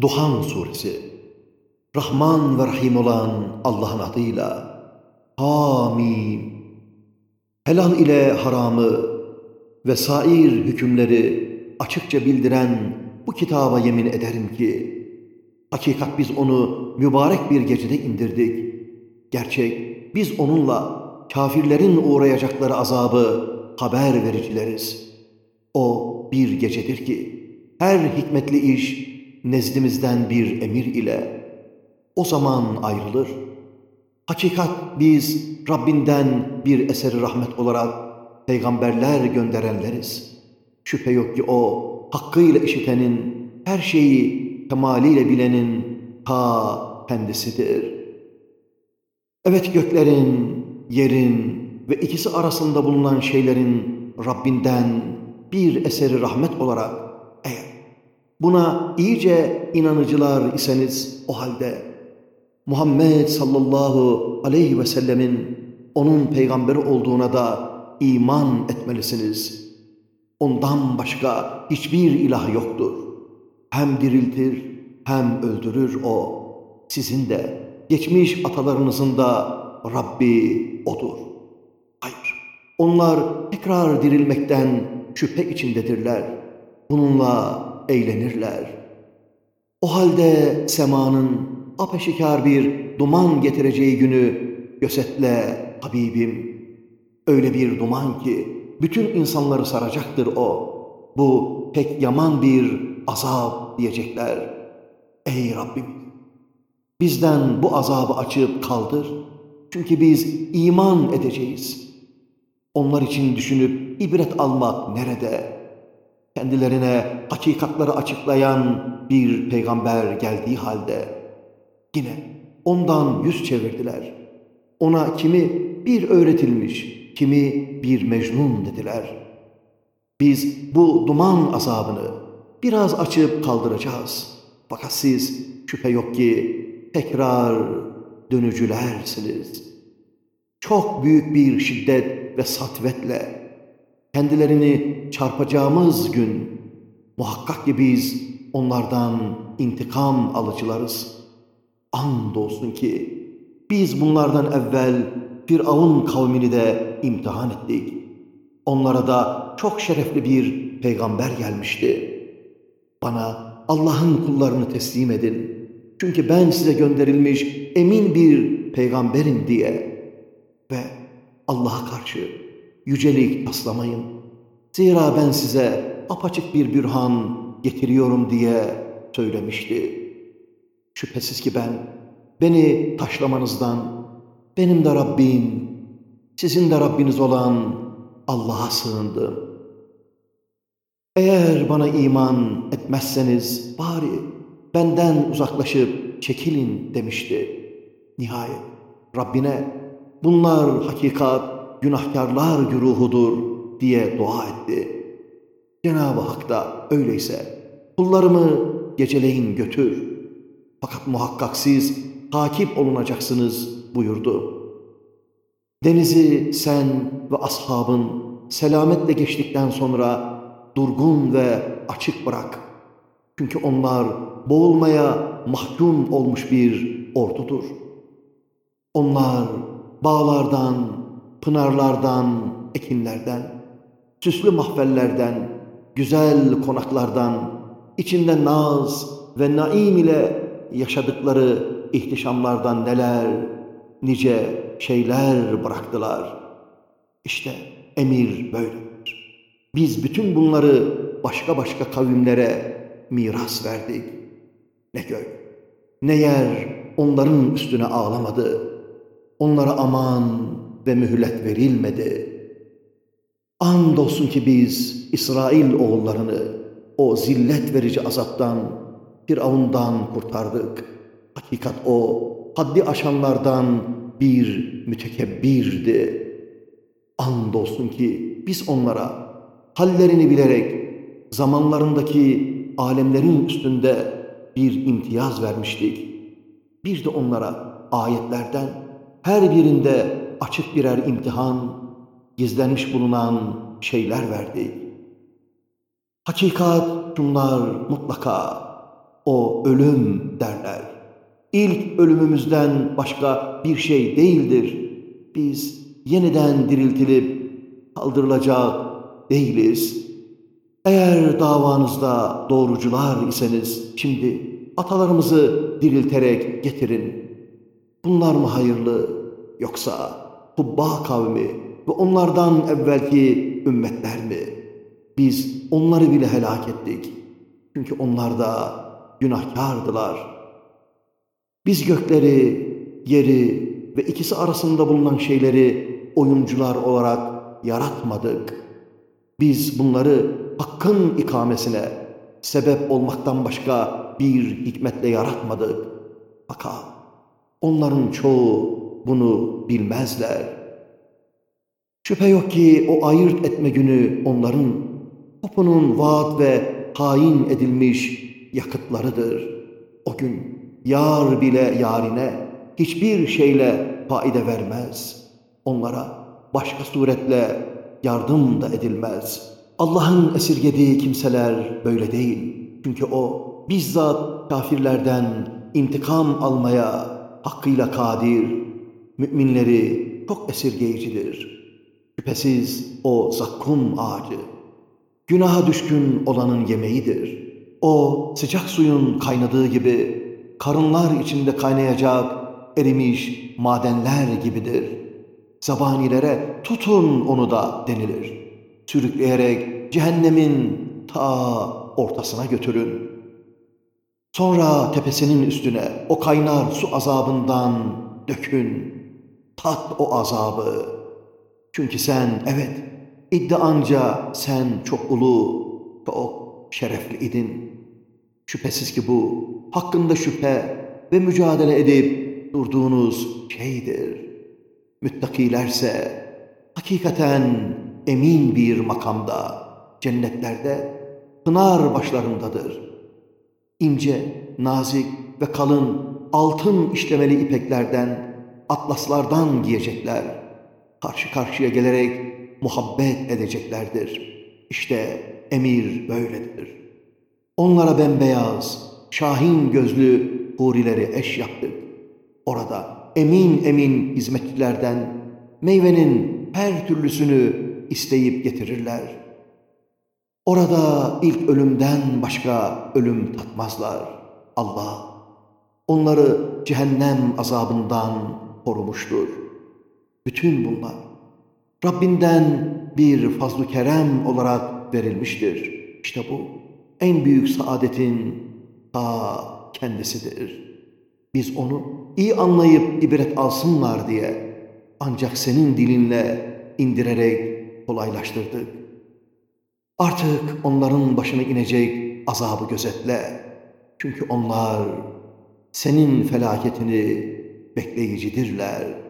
Duhan Suresi Rahman ve Rahim olan Allah'ın adıyla Hamim Helal ile haramı ve sair hükümleri açıkça bildiren bu kitaba yemin ederim ki hakikat biz onu mübarek bir gecede indirdik. Gerçek biz onunla kafirlerin uğrayacakları azabı haber vericileriz. O bir gecedir ki her hikmetli iş nezdimizden bir emir ile o zaman ayrılır. Hakikat biz Rabbinden bir eseri rahmet olarak peygamberler gönderenleriz. Şüphe yok ki o hakkıyla işitenin, her şeyi kemaliyle bilenin ta kendisidir. Evet göklerin, yerin ve ikisi arasında bulunan şeylerin Rabbinden bir eseri rahmet olarak Buna iyice inanıcılar iseniz o halde Muhammed sallallahu aleyhi ve sellemin onun peygamberi olduğuna da iman etmelisiniz. Ondan başka hiçbir ilah yoktur. Hem diriltir hem öldürür o. Sizin de geçmiş atalarınızın da Rabbi O'dur. Hayır, onlar tekrar dirilmekten şüphe içindedirler. Bununla eğlenirler. O halde semanın apeşikar bir duman getireceği günü gözetle Habibim. Öyle bir duman ki bütün insanları saracaktır o. Bu pek yaman bir azap diyecekler. Ey Rabbim! Bizden bu azabı açıp kaldır. Çünkü biz iman edeceğiz. Onlar için düşünüp ibret almak nerede? Kendilerine hakikatları açıklayan bir peygamber geldiği halde yine ondan yüz çevirdiler. Ona kimi bir öğretilmiş, kimi bir mecnun dediler. Biz bu duman azabını biraz açıp kaldıracağız. Fakat siz şüphe yok ki tekrar dönücülersiniz. Çok büyük bir şiddet ve satvetle kendilerini çarpacağımız gün muhakkak ki biz onlardan intikam alıcılarız. Andolsun ki biz bunlardan evvel Firavun kavmini de imtihan ettik. Onlara da çok şerefli bir peygamber gelmişti. Bana Allah'ın kullarını teslim edin. Çünkü ben size gönderilmiş emin bir peygamberim diye ve Allah'a karşı yücelik taslamayın. Zira ben size apaçık bir bürhan getiriyorum diye söylemişti. Şüphesiz ki ben beni taşlamanızdan, benim de Rabbim, sizin de Rabbiniz olan Allah'a sığındım. Eğer bana iman etmezseniz bari benden uzaklaşıp çekilin demişti. Nihayet Rabbine bunlar hakikat günahkarlar güruhudur diye dua etti. Cenab-ı Hak da öyleyse kullarımı geceleyin götür. Fakat muhakkak siz takip olunacaksınız buyurdu. Denizi sen ve ashabın selametle geçtikten sonra durgun ve açık bırak. Çünkü onlar boğulmaya mahkum olmuş bir ordudur. Onlar bağlardan, pınarlardan, ekinlerden, süslü mahvellerden, güzel konaklardan, içinde naz ve naim ile yaşadıkları ihtişamlardan neler, nice şeyler bıraktılar. İşte emir böyledir. Biz bütün bunları başka başka kavimlere miras verdik. Ne gök, ne yer onların üstüne ağlamadı. Onlara aman, ve mühlet verilmedi. Andolsun ki biz İsrail oğullarını o zillet verici azaptan, Firavundan kurtardık. Hakikat o haddi aşanlardan bir mütekebbirdi. Andolsun ki biz onlara hallerini bilerek zamanlarındaki alemlerin üstünde bir imtiyaz vermiştik. Bir de onlara ayetlerden her birinde açık birer imtihan, gizlenmiş bulunan şeyler verdi. Hakikat şunlar mutlaka. o ölüm derler. İlk ölümümüzden başka bir şey değildir. Biz yeniden diriltilip kaldırılacak değiliz. Eğer davanızda doğrucular iseniz şimdi atalarımızı dirilterek getirin. Bunlar mı hayırlı yoksa Kubba kavmi ve onlardan evvelki ümmetler mi? Biz onları bile helak ettik. Çünkü onlar da günahkardılar. Biz gökleri, yeri ve ikisi arasında bulunan şeyleri oyuncular olarak yaratmadık. Biz bunları hakkın ikamesine sebep olmaktan başka bir hikmetle yaratmadık. Fakat onların çoğu bunu bilmezler. Şüphe yok ki o ayırt etme günü onların topunun vaat ve hain edilmiş yakıtlarıdır. O gün yar bile yarine hiçbir şeyle faide vermez. Onlara başka suretle yardım da edilmez. Allah'ın esirgediği kimseler böyle değil. Çünkü o bizzat kafirlerden intikam almaya hakkıyla kadir, müminleri çok esirgeyicidir. Şüphesiz o zakkum ağacı, günaha düşkün olanın yemeğidir. O sıcak suyun kaynadığı gibi karınlar içinde kaynayacak erimiş madenler gibidir. Zabanilere tutun onu da denilir. Sürükleyerek cehennemin ta ortasına götürün. Sonra tepesinin üstüne o kaynar su azabından dökün. Tat o azabı. Çünkü sen evet iddianca sen çok ulu, çok şerefli idin. Şüphesiz ki bu hakkında şüphe ve mücadele edip durduğunuz şeydir. Müttakilerse hakikaten emin bir makamda, cennetlerde pınar başlarındadır. İnce, nazik ve kalın altın işlemeli ipeklerden, atlaslardan giyecekler. Karşı karşıya gelerek muhabbet edeceklerdir. İşte emir böyledir. Onlara bembeyaz, şahin gözlü hurileri eş yaptık. Orada emin emin hizmetçilerden meyvenin her türlüsünü isteyip getirirler.'' Orada ilk ölümden başka ölüm tatmazlar. Allah onları cehennem azabından korumuştur. Bütün bunlar Rabbinden bir fazl-ı kerem olarak verilmiştir. İşte bu en büyük saadetin ta kendisidir. Biz onu iyi anlayıp ibret alsınlar diye ancak senin dilinle indirerek kolaylaştırdık. Artık onların başına inecek azabı gözetle. Çünkü onlar senin felaketini bekleyicidirler.''